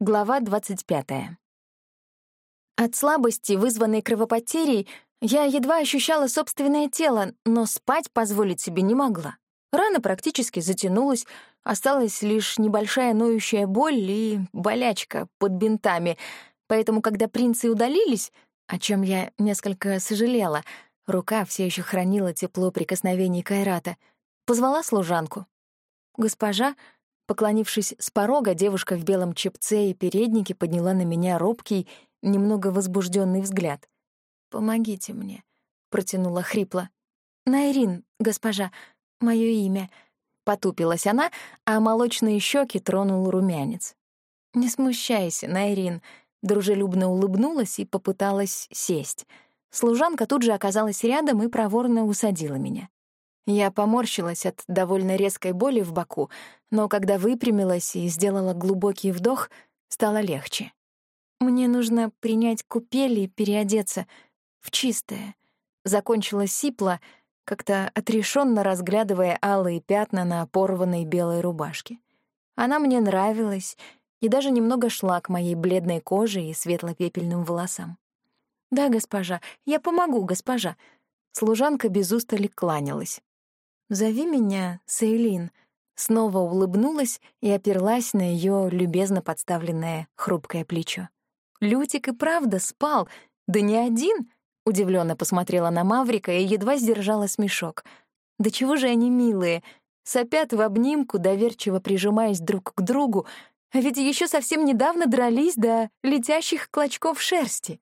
Глава 25. От слабости, вызванной кровопотерей, я едва ощущала собственное тело, но спать позволить себе не могла. Рана практически затянулась, осталась лишь небольшая ноющая боль и болячка под бинтами, поэтому, когда принцы удалились, о чем я несколько сожалела, рука все еще хранила тепло прикосновений Кайрата, позвала служанку. Госпожа Поклонившись с порога, девушка в белом чепце и переднике подняла на меня робкий, немного возбужденный взгляд. «Помогите мне», — протянула хрипло. «Найрин, госпожа, мое имя». Потупилась она, а молочные щеки тронул румянец. «Не смущайся, Найрин», — дружелюбно улыбнулась и попыталась сесть. Служанка тут же оказалась рядом и проворно усадила меня. Я поморщилась от довольно резкой боли в боку, но когда выпрямилась и сделала глубокий вдох, стало легче. «Мне нужно принять купель и переодеться в чистое», — закончила сипла, как-то отрешенно разглядывая алые пятна на порванной белой рубашке. Она мне нравилась и даже немного шла к моей бледной коже и светло-пепельным волосам. «Да, госпожа, я помогу, госпожа». Служанка без устали кланялась. «Зови меня Сейлин», снова улыбнулась и оперлась на ее любезно подставленное хрупкое плечо. «Лютик и правда спал, да не один!» Удивленно посмотрела на Маврика и едва сдержала смешок. «Да чего же они милые! Сопят в обнимку, доверчиво прижимаясь друг к другу, а ведь еще совсем недавно дрались до летящих клочков шерсти!»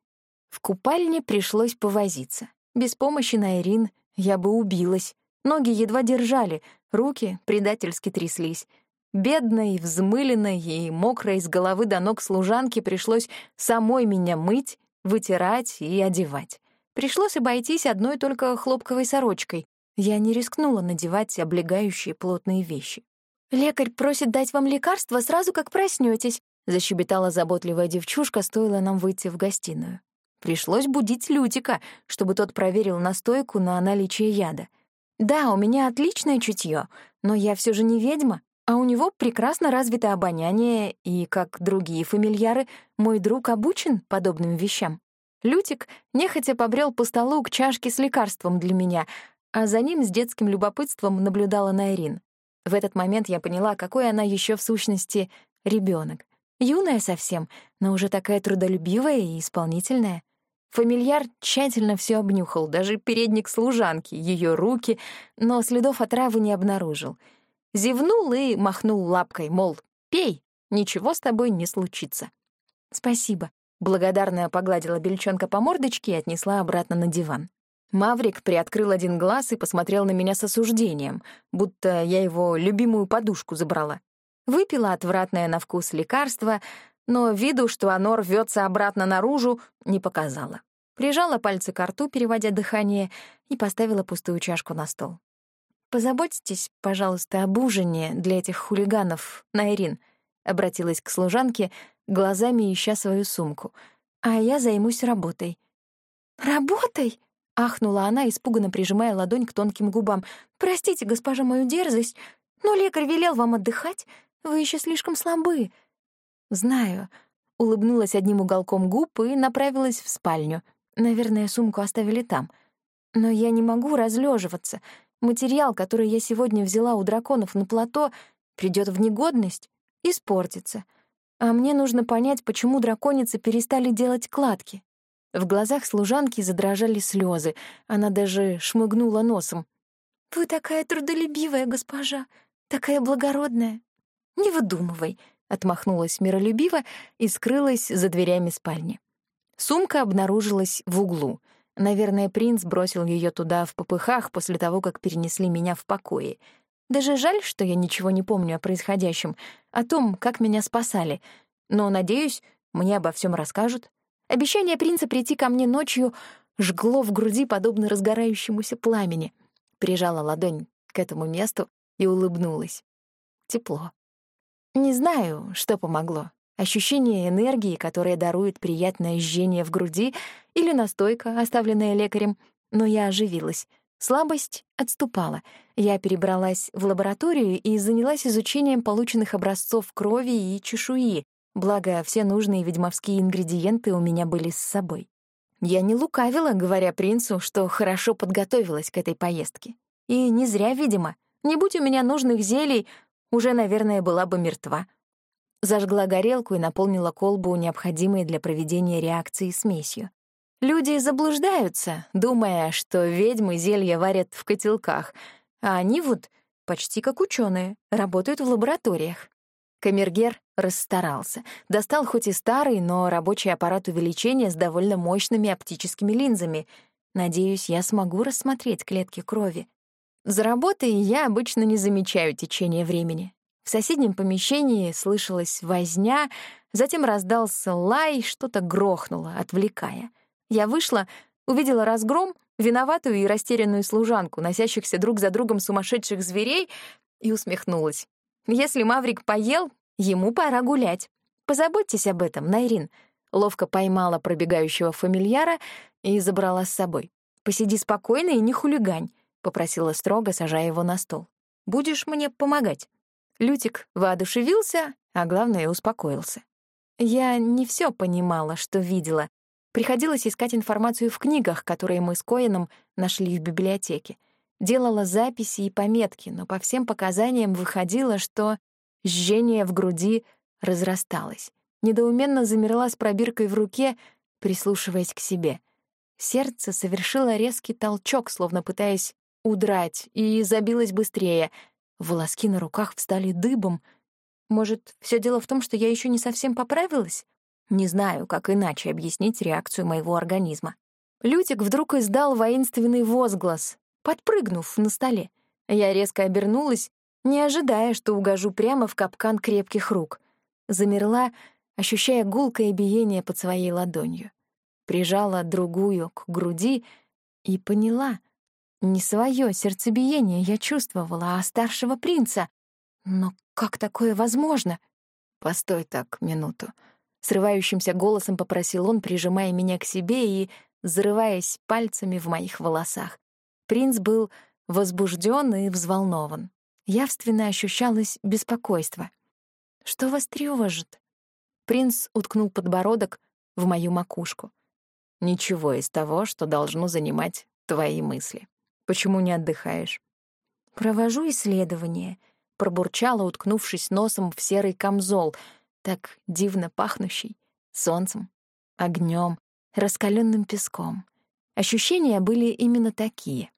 В купальне пришлось повозиться. Без помощи Найрин я бы убилась. Ноги едва держали, руки предательски тряслись. Бедной, взмыленной и мокрой с головы до ног служанке пришлось самой меня мыть, вытирать и одевать. Пришлось обойтись одной только хлопковой сорочкой. Я не рискнула надевать облегающие плотные вещи. «Лекарь просит дать вам лекарство сразу, как проснётесь», — защебетала заботливая девчушка, стоило нам выйти в гостиную. Пришлось будить Лютика, чтобы тот проверил настойку на наличие яда. Да, у меня отличное чутье, но я все же не ведьма, а у него прекрасно развито обоняние, и, как другие фамильяры, мой друг обучен подобным вещам. Лютик нехотя побрел по столу к чашке с лекарством для меня, а за ним с детским любопытством наблюдала Найрин. В этот момент я поняла, какой она еще в сущности ребенок. Юная совсем, но уже такая трудолюбивая и исполнительная. Фамильяр тщательно все обнюхал, даже передник служанки, ее руки, но следов отравы не обнаружил. Зевнул и махнул лапкой, мол, пей, ничего с тобой не случится. «Спасибо», — благодарная погладила бельчонка по мордочке и отнесла обратно на диван. Маврик приоткрыл один глаз и посмотрел на меня с осуждением, будто я его любимую подушку забрала. Выпила отвратное на вкус лекарство, но виду, что оно рвется обратно наружу, не показала. Прижала пальцы к рту, переводя дыхание, и поставила пустую чашку на стол. «Позаботьтесь, пожалуйста, об ужине для этих хулиганов, Найрин», — обратилась к служанке, глазами ища свою сумку. «А я займусь работой». «Работой?» — ахнула она, испуганно прижимая ладонь к тонким губам. «Простите, госпожа, мою дерзость, но лекарь велел вам отдыхать. Вы еще слишком слабы». «Знаю», — улыбнулась одним уголком губ и направилась в спальню. Наверное, сумку оставили там. Но я не могу разлеживаться. Материал, который я сегодня взяла у драконов на плато, придет в негодность, испортится. А мне нужно понять, почему драконицы перестали делать кладки. В глазах служанки задрожали слезы. Она даже шмыгнула носом. «Вы такая трудолюбивая, госпожа, такая благородная». «Не выдумывай», — отмахнулась миролюбиво и скрылась за дверями спальни. Сумка обнаружилась в углу. Наверное, принц бросил ее туда в попыхах после того, как перенесли меня в покое. Даже жаль, что я ничего не помню о происходящем, о том, как меня спасали. Но, надеюсь, мне обо всем расскажут. Обещание принца прийти ко мне ночью жгло в груди, подобно разгорающемуся пламени. Прижала ладонь к этому месту и улыбнулась. Тепло. Не знаю, что помогло. Ощущение энергии, которое дарует приятное жжение в груди, или настойка, оставленная лекарем, но я оживилась. Слабость отступала. Я перебралась в лабораторию и занялась изучением полученных образцов крови и чешуи. благо все нужные ведьмовские ингредиенты у меня были с собой. Я не лукавила, говоря принцу, что хорошо подготовилась к этой поездке. И не зря, видимо. Не будь у меня нужных зелий, уже, наверное, была бы мертва. Зажгла горелку и наполнила колбу необходимой для проведения реакции смесью. Люди заблуждаются, думая, что ведьмы зелья варят в котелках, а они вот почти как ученые, работают в лабораториях. Камергер расстарался. Достал хоть и старый, но рабочий аппарат увеличения с довольно мощными оптическими линзами. Надеюсь, я смогу рассмотреть клетки крови. За работой я обычно не замечаю течение времени. В соседнем помещении слышалась возня, затем раздался лай, что-то грохнуло, отвлекая. Я вышла, увидела разгром, виноватую и растерянную служанку, носящихся друг за другом сумасшедших зверей, и усмехнулась. Если Маврик поел, ему пора гулять. Позаботьтесь об этом, Найрин. Ловко поймала пробегающего фамильяра и забрала с собой. «Посиди спокойно и не хулигань», — попросила строго, сажая его на стол. «Будешь мне помогать». Лютик воодушевился, а главное, успокоился. Я не все понимала, что видела. Приходилось искать информацию в книгах, которые мы с Коином нашли в библиотеке. Делала записи и пометки, но по всем показаниям выходило, что жжение в груди разрасталось. Недоуменно замерла с пробиркой в руке, прислушиваясь к себе. Сердце совершило резкий толчок, словно пытаясь удрать, и забилось быстрее — Волоски на руках встали дыбом. Может, все дело в том, что я еще не совсем поправилась? Не знаю, как иначе объяснить реакцию моего организма. Лютик вдруг издал воинственный возглас, подпрыгнув на столе. Я резко обернулась, не ожидая, что угожу прямо в капкан крепких рук. Замерла, ощущая гулкое биение под своей ладонью. Прижала другую к груди и поняла, не свое сердцебиение я чувствовала, а старшего принца. Но как такое возможно? Постой так минуту. Срывающимся голосом попросил он, прижимая меня к себе и взрываясь пальцами в моих волосах. Принц был возбужден и взволнован. Явственно ощущалось беспокойство. «Что вас тревожит?» Принц уткнул подбородок в мою макушку. «Ничего из того, что должно занимать твои мысли». Почему не отдыхаешь? Провожу исследование, пробурчала, уткнувшись носом в серый камзол, так дивно пахнущий, солнцем, огнем, раскаленным песком. Ощущения были именно такие.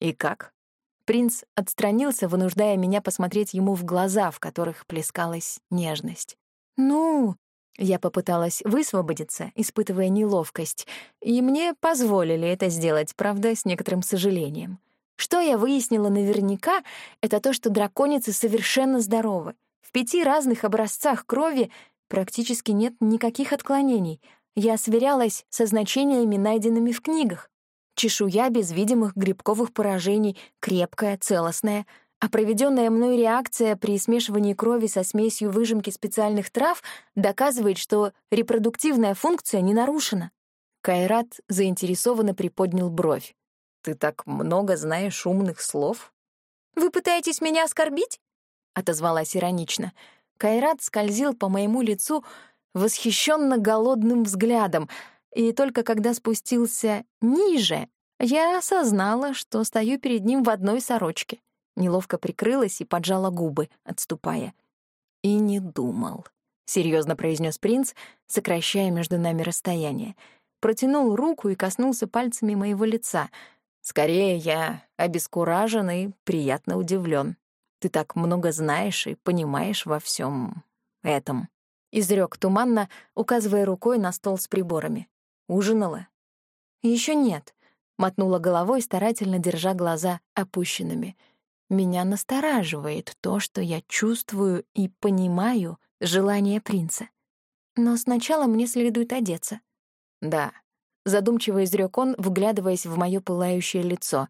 И как? Принц отстранился, вынуждая меня посмотреть ему в глаза, в которых плескалась нежность. «Ну...» — я попыталась высвободиться, испытывая неловкость, и мне позволили это сделать, правда, с некоторым сожалением. Что я выяснила наверняка, это то, что драконицы совершенно здоровы. В пяти разных образцах крови практически нет никаких отклонений. Я сверялась со значениями, найденными в книгах. Чешуя без видимых грибковых поражений, крепкая, целостная — а проведенная мной реакция при смешивании крови со смесью выжимки специальных трав доказывает, что репродуктивная функция не нарушена. Кайрат заинтересованно приподнял бровь. «Ты так много знаешь умных слов?» «Вы пытаетесь меня оскорбить?» — отозвалась иронично. Кайрат скользил по моему лицу восхищенно голодным взглядом, и только когда спустился ниже, я осознала, что стою перед ним в одной сорочке. Неловко прикрылась и поджала губы, отступая. «И не думал», — серьезно произнес принц, сокращая между нами расстояние. Протянул руку и коснулся пальцами моего лица. «Скорее, я обескуражен и приятно удивлен. Ты так много знаешь и понимаешь во всем этом». Изрек туманно, указывая рукой на стол с приборами. «Ужинала?» Еще нет», — мотнула головой, старательно держа глаза опущенными — меня настораживает то, что я чувствую и понимаю желание принца. Но сначала мне следует одеться. Да, задумчиво изрёк он, вглядываясь в моё пылающее лицо.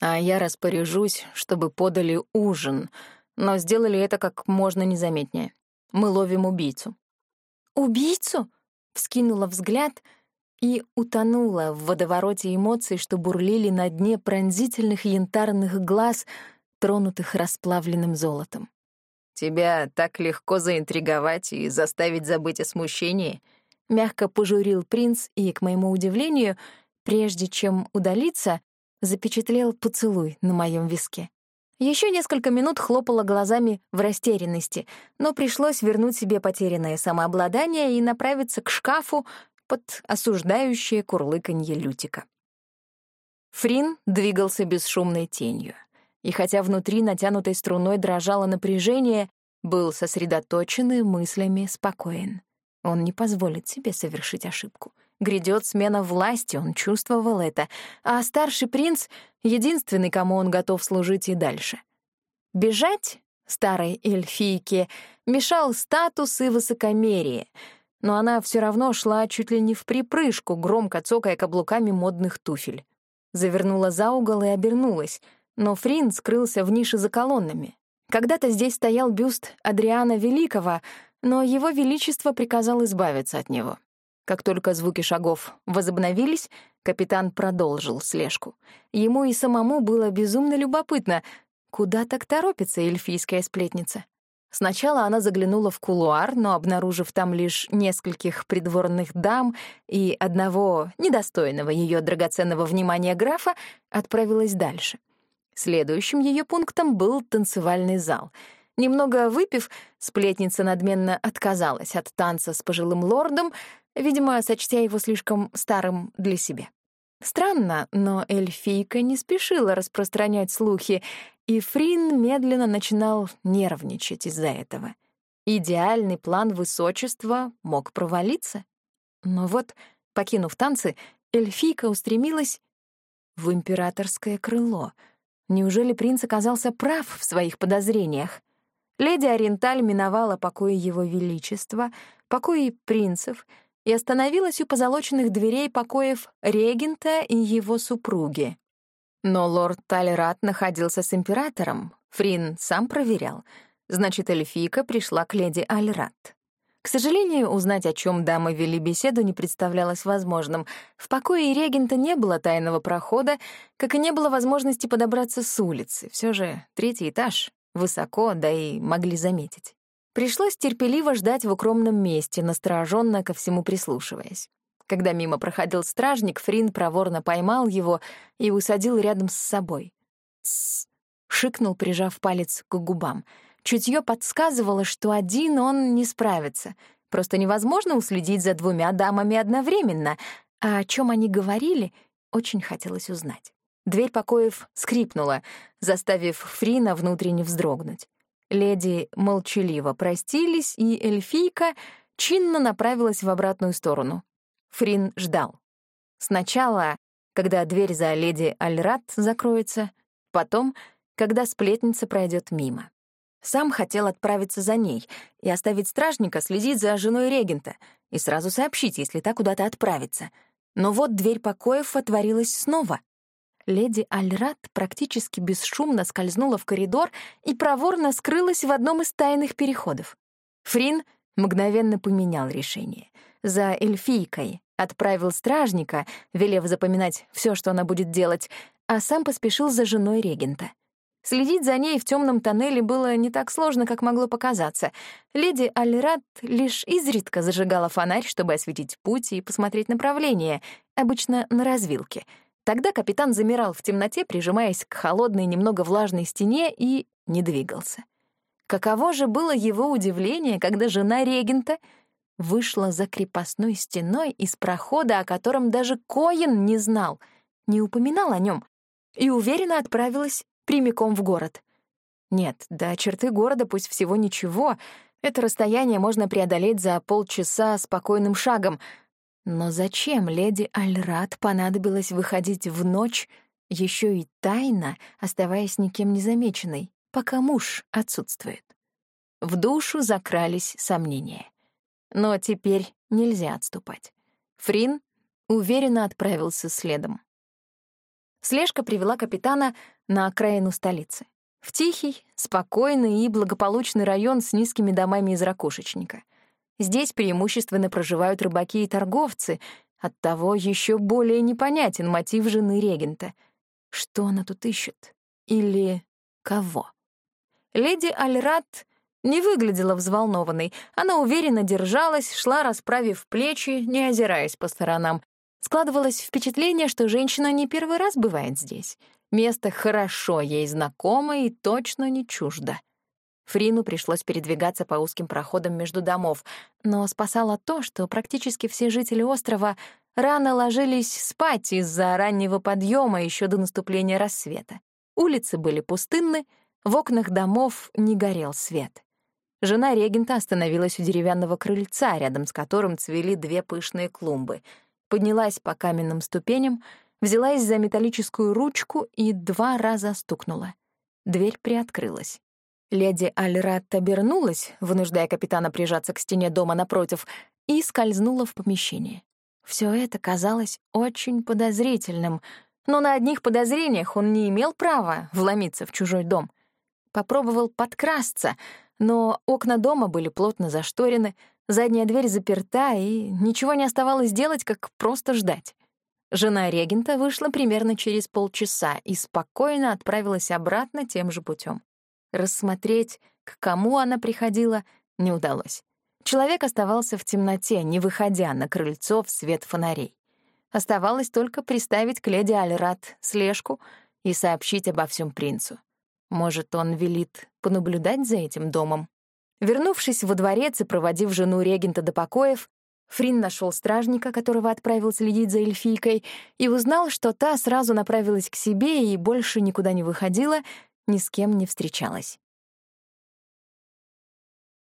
А я распоряжусь, чтобы подали ужин, но сделали это как можно незаметнее. Мы ловим убийцу. «Убийцу?» — вскинула взгляд и утонула в водовороте эмоций, что бурлили на дне пронзительных янтарных глаз — тронутых расплавленным золотом. «Тебя так легко заинтриговать и заставить забыть о смущении», — мягко пожурил принц и, к моему удивлению, прежде чем удалиться, запечатлел поцелуй на моем виске. Еще несколько минут хлопала глазами в растерянности, но пришлось вернуть себе потерянное самообладание и направиться к шкафу под осуждающее курлыканье Лютика. Фрин двигался бесшумной тенью, и хотя внутри натянутой струной дрожало напряжение, был сосредоточен и мыслями спокоен. Он не позволит себе совершить ошибку. Грядет смена власти, он чувствовал это, а старший принц — единственный, кому он готов служить и дальше. Бежать старой эльфийке мешал статус и высокомерие, но она все равно шла чуть ли не в припрыжку, громко цокая каблуками модных туфель. Завернула за угол и обернулась, но Фрин скрылся в нише за колоннами. Когда-то здесь стоял бюст Адриана Великого, но его величество приказал избавиться от него. Как только звуки шагов возобновились, капитан продолжил слежку. Ему и самому было безумно любопытно, куда так торопится эльфийская сплетница. Сначала она заглянула в кулуар, но, обнаружив там лишь нескольких придворных дам и одного недостойного ее драгоценного внимания графа, отправилась дальше. Следующим ее пунктом был танцевальный зал. Немного выпив, сплетница надменно отказалась от танца с пожилым лордом, видимо, сочтя его слишком старым для себя. Странно, но эльфийка не спешила распространять слухи, и Фрин медленно начинал нервничать из-за этого. Идеальный план высочества мог провалиться. Но вот, покинув танцы, эльфийка устремилась в императорское крыло. Неужели принц оказался прав в своих подозрениях? Леди Ориенталь миновала покои его величества, покои принцев — и остановилась у позолоченных дверей покоев регента и его супруги. Но лорд Талерат находился с императором, Фрин сам проверял. Значит, эльфийка пришла к леди Альрат. К сожалению, узнать, о чем дамы вели беседу, не представлялось возможным. В покое регента не было тайного прохода, как и не было возможности подобраться с улицы. Все же третий этаж, высоко, да и могли заметить. Пришлось терпеливо ждать в укромном месте, настороженно ко всему прислушиваясь. Когда мимо проходил стражник, Фрин проворно поймал его и усадил рядом с собой. «Тссс», — шикнул, прижав палец к губам. Чутье подсказывало, что один он не справится. Просто невозможно уследить за двумя дамами одновременно, а о чем они говорили, очень хотелось узнать. Дверь покоев скрипнула, заставив Фрина внутренне вздрогнуть. Леди молчаливо простились, и эльфийка чинно направилась в обратную сторону. Фрин ждал. Сначала, когда дверь за леди Альрат закроется, потом, когда сплетница пройдет мимо. Сам хотел отправиться за ней и оставить стражника следить за женой регента и сразу сообщить, если та куда-то отправится. Но вот дверь покоев отворилась снова леди Альрат практически бесшумно скользнула в коридор и проворно скрылась в одном из тайных переходов. Фрин мгновенно поменял решение. За эльфийкой отправил стражника, велев запоминать все, что она будет делать, а сам поспешил за женой регента. Следить за ней в темном тоннеле было не так сложно, как могло показаться. Леди Альрат лишь изредка зажигала фонарь, чтобы осветить путь и посмотреть направление, обычно на развилке — Тогда капитан замирал в темноте, прижимаясь к холодной, немного влажной стене и не двигался. Каково же было его удивление, когда жена регента вышла за крепостной стеной из прохода, о котором даже Коин не знал, не упоминал о нем, и уверенно отправилась прямиком в город. Нет, до черты города пусть всего ничего, это расстояние можно преодолеть за полчаса спокойным шагом — но зачем леди Альрат понадобилось выходить в ночь, еще и тайно, оставаясь никем незамеченной, пока муж отсутствует? В душу закрались сомнения. Но теперь нельзя отступать. Фрин уверенно отправился следом. Слежка привела капитана на окраину столицы. В тихий, спокойный и благополучный район с низкими домами из ракушечника. Здесь преимущественно проживают рыбаки и торговцы, оттого еще более непонятен мотив жены регента. Что она тут ищет? Или кого? Леди Альрат Не выглядела взволнованной. Она уверенно держалась, шла, расправив плечи, не озираясь по сторонам. Складывалось впечатление, что женщина не первый раз бывает здесь. Место хорошо ей знакомо и точно не чуждо. Фрину пришлось передвигаться по узким проходам между домов, но спасало то, что практически все жители острова рано ложились спать из-за раннего подъема еще до наступления рассвета. Улицы были пустынны, в окнах домов не горел свет. Жена регента остановилась у деревянного крыльца, рядом с которым цвели две пышные клумбы. Поднялась по каменным ступеням, взялась за металлическую ручку и два раза стукнула. Дверь приоткрылась. Леди Альрат обернулась, вынуждая капитана прижаться к стене дома напротив, и скользнула в помещение. Все это казалось очень подозрительным, но на одних подозрениях он не имел права вломиться в чужой дом. Попробовал подкрасться — но окна дома были плотно зашторены, задняя дверь заперта, и ничего не оставалось делать, как просто ждать. Жена регента вышла примерно через полчаса и спокойно отправилась обратно тем же путем. Рассмотреть, к кому она приходила, не удалось. Человек оставался в темноте, не выходя на крыльцо в свет фонарей. Оставалось только приставить к леди Альрат слежку и сообщить обо всем принцу. Может, он велит понаблюдать за этим домом? Вернувшись во дворец и проводив жену регента до покоев, Фрин нашел стражника, которого отправил следить за эльфийкой, и узнал, что та сразу направилась к себе и больше никуда не выходила, ни с кем не встречалась.